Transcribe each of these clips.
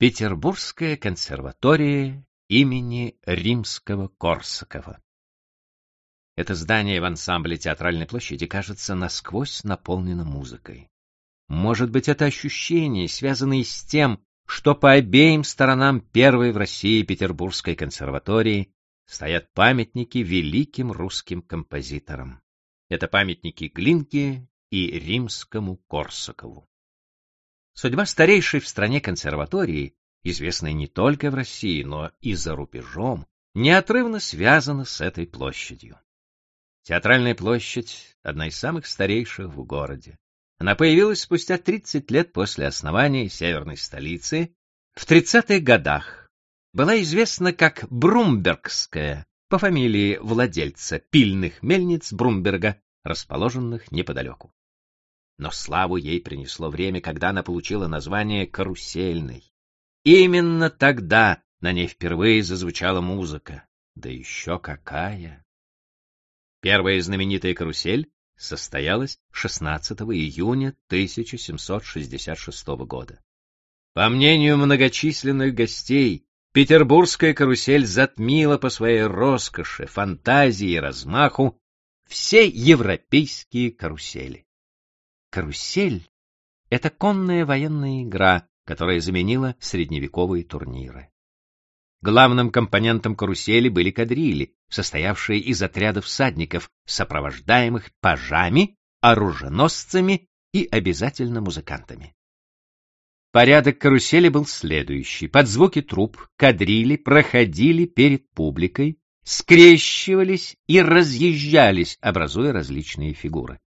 Петербургская консерватория имени Римского-Корсакова. Это здание в ансамбле Театральной площади кажется насквозь наполнено музыкой. Может быть, это ощущение, связанное с тем, что по обеим сторонам первой в России Петербургской консерватории стоят памятники великим русским композиторам. Это памятники Глинке и римскому Корсакову. Судьба старейшей в стране консерватории, известной не только в России, но и за рубежом, неотрывно связана с этой площадью. Театральная площадь — одна из самых старейших в городе. Она появилась спустя 30 лет после основания северной столицы. В 30-х годах была известна как Брумбергская, по фамилии владельца пильных мельниц Брумберга, расположенных неподалеку. Но славу ей принесло время, когда она получила название «карусельной». Именно тогда на ней впервые зазвучала музыка. Да еще какая! Первая знаменитая карусель состоялась 16 июня 1766 года. По мнению многочисленных гостей, петербургская карусель затмила по своей роскоши, фантазии и размаху все европейские карусели. Карусель — это конная военная игра, которая заменила средневековые турниры. Главным компонентом карусели были кадрили, состоявшие из отрядов всадников, сопровождаемых пажами, оруженосцами и обязательно музыкантами. Порядок карусели был следующий. Под звуки труб кадрили проходили перед публикой, скрещивались и разъезжались, образуя различные фигуры.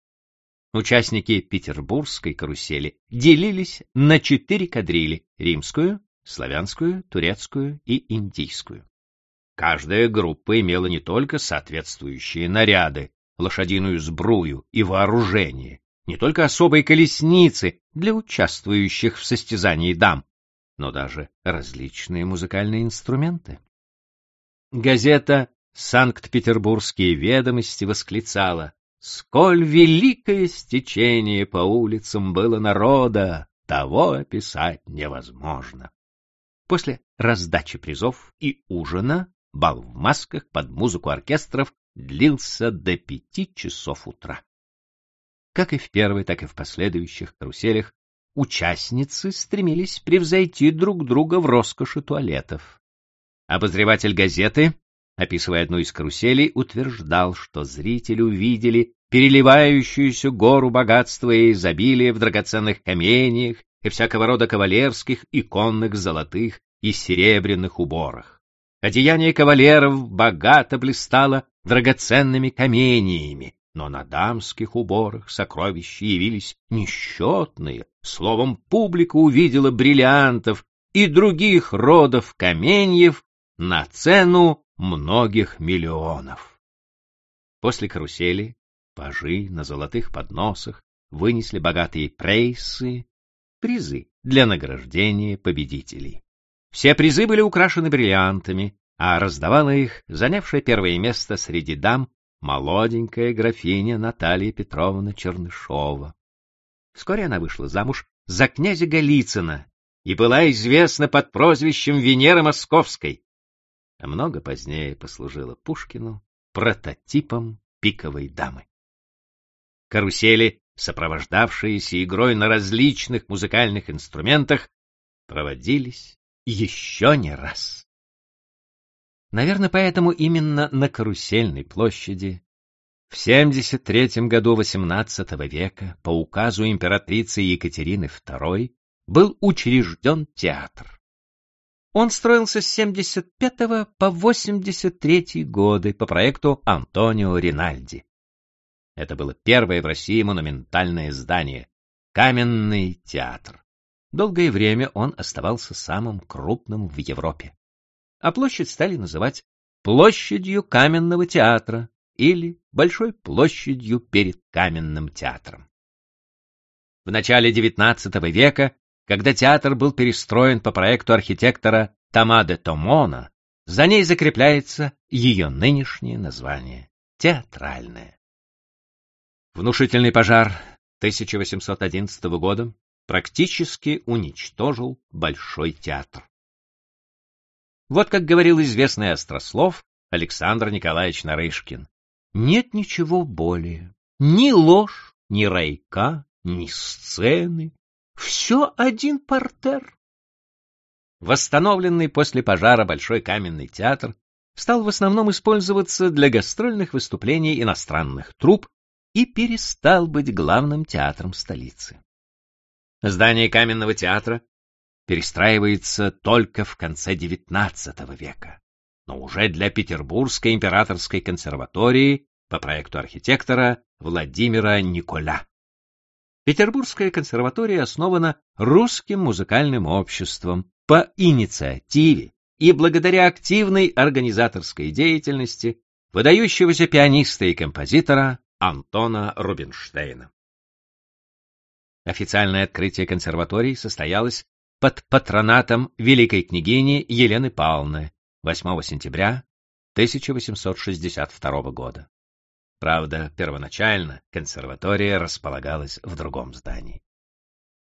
Участники петербургской карусели делились на четыре кадрили — римскую, славянскую, турецкую и индийскую. Каждая группа имела не только соответствующие наряды, лошадиную сбрую и вооружение, не только особые колесницы для участвующих в состязании дам, но даже различные музыкальные инструменты. Газета «Санкт-Петербургские ведомости» восклицала «Сколь великое стечение по улицам было народа, того описать невозможно». После раздачи призов и ужина бал в масках под музыку оркестров длился до пяти часов утра. Как и в первой, так и в последующих каруселях, участницы стремились превзойти друг друга в роскоши туалетов. Обозреватель газеты, описывая одну из каруселей, утверждал, что зрители увидели переливающуюся гору богатства и изобилия в драгоценных каменьях и всякого рода кавалерских и конных золотых и серебряных уборах. Одеяние кавалеров богато блистало драгоценными каменьями, но на дамских уборах сокровища явились несчетные, словом, публика увидела бриллиантов и других родов каменьев на цену многих миллионов. После карусели пажи на золотых подносах вынесли богатые прейсы, призы для награждения победителей. Все призы были украшены бриллиантами, а раздавала их занявшая первое место среди дам молоденькая графиня Наталья Петровна Чернышова. Вскоре она вышла замуж за князя Голицына и была известна под прозвищем Венера Московской, а много позднее послужила Пушкину прототипом пиковой дамы. Карусели, сопровождавшиеся игрой на различных музыкальных инструментах, проводились еще не раз. Наверное, поэтому именно на Карусельной площади в 73 году XVIII века по указу императрицы Екатерины II был учрежден театр. Он строился с 75 по 83 годы по проекту Антонио Ринальди. Это было первое в России монументальное здание — каменный театр. Долгое время он оставался самым крупным в Европе. А площадь стали называть площадью каменного театра или большой площадью перед каменным театром. В начале XIX века, когда театр был перестроен по проекту архитектора Тома де Томона, за ней закрепляется ее нынешнее название — театральное. Внушительный пожар 1811 года практически уничтожил Большой театр. Вот как говорил известный острослов Александр Николаевич Нарышкин. Нет ничего более, ни ложь, ни райка, ни сцены. Все один портер. Восстановленный после пожара Большой каменный театр стал в основном использоваться для гастрольных выступлений иностранных труп и перестал быть главным театром столицы. Здание каменного театра перестраивается только в конце XIX века, но уже для Петербургской императорской консерватории по проекту архитектора Владимира Николя. Петербургская консерватория основана русским музыкальным обществом по инициативе и благодаря активной организаторской деятельности выдающегося пианиста и композитора Антона Рубинштейна. Официальное открытие консерватории состоялось под патронатом великой княгини Елены Павловны 8 сентября 1862 года. Правда, первоначально консерватория располагалась в другом здании.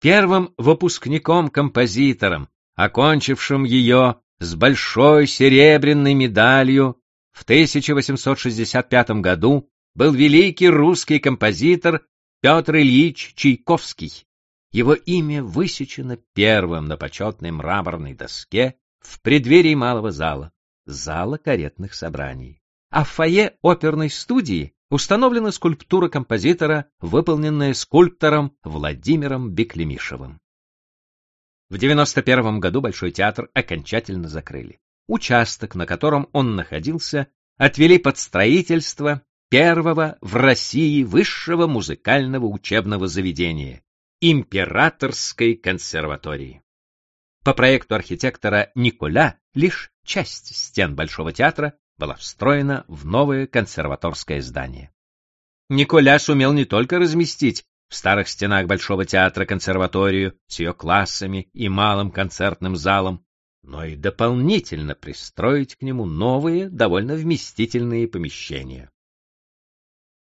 Первым выпускником-композитором, окончившим ее с большой серебряной медалью в 1865 году, был великий русский композитор Петр Ильич Чайковский. Его имя высечено первым на почетной мраморной доске в преддверии малого зала, зала каретных собраний. А в фойе оперной студии установлена скульптура композитора, выполненная скульптором Владимиром Беклемишевым. В 91 году Большой театр окончательно закрыли. Участок, на котором он находился, отвели под строительство первого в России высшего музыкального учебного заведения — Императорской консерватории. По проекту архитектора Николя лишь часть стен Большого театра была встроена в новое консерваторское здание. Николя сумел не только разместить в старых стенах Большого театра консерваторию с ее классами и малым концертным залом, но и дополнительно пристроить к нему новые, довольно вместительные помещения.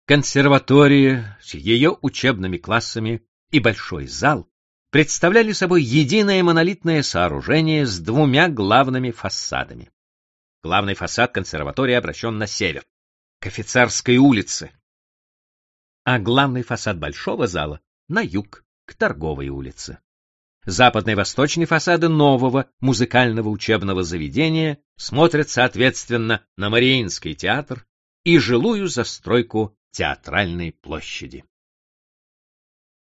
Консерватория с ее учебными классами и большой зал представляли собой единое монолитное сооружение с двумя главными фасадами. Главный фасад консерватории обращен на север, к офицерской улице, а главный фасад большого зала — на юг, к торговой улице. Западный и восточный фасады нового музыкального учебного заведения смотрят соответственно на Мариинский театр и жилую застройку театральной площади.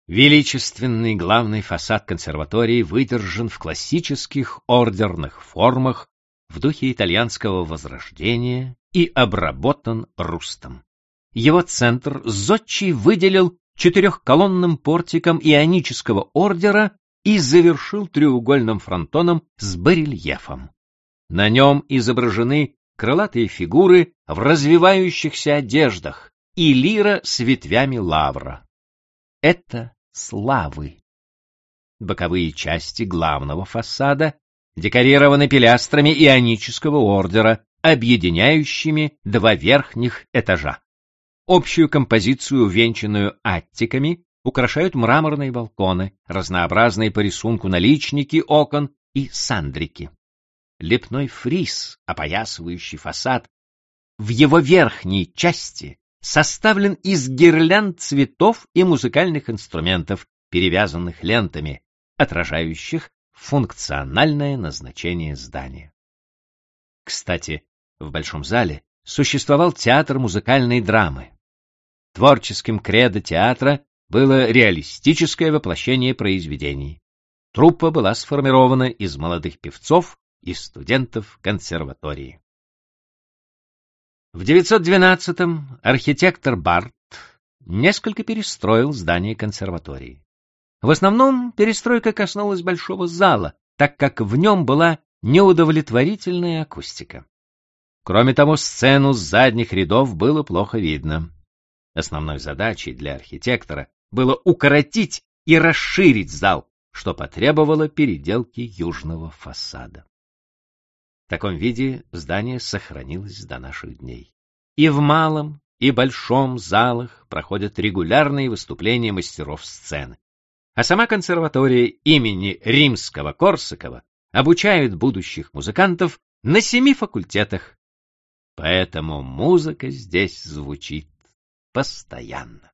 Величественный главный фасад консерватории выдержан в классических ордерных формах в духе итальянского возрождения и обработан рустом. Его центр Зодчий выделил четырехколонным портиком ионического ордера и завершил треугольным фронтоном с барельефом. На нем изображены крылатые фигуры в развивающихся одеждах и лира с ветвями лавра. Это славы. Боковые части главного фасада декорированы пилястрами ионического ордера, объединяющими два верхних этажа. Общую композицию, венчанную аттиками, украшают мраморные балконы, разнообразные по рисунку наличники окон и сандрики. Лепной фриз, опоясывающий фасад, в его верхней части составлен из гирлянд цветов и музыкальных инструментов, перевязанных лентами, отражающих функциональное назначение здания. Кстати, в Большом зале существовал театр музыкальной драмы. Творческим кредо театра было реалистическое воплощение произведений. Труппа была сформирована из молодых певцов и студентов консерватории. В 912-м архитектор Барт несколько перестроил здание консерватории. В основном перестройка коснулась большого зала, так как в нем была неудовлетворительная акустика. Кроме того, сцену с задних рядов было плохо видно. Основной задачей для архитектора было укоротить и расширить зал, что потребовало переделки южного фасада. В таком виде здание сохранилось до наших дней. И в малом, и большом залах проходят регулярные выступления мастеров сцены. А сама консерватория имени Римского-Корсакова обучает будущих музыкантов на семи факультетах. Поэтому музыка здесь звучит постоянно.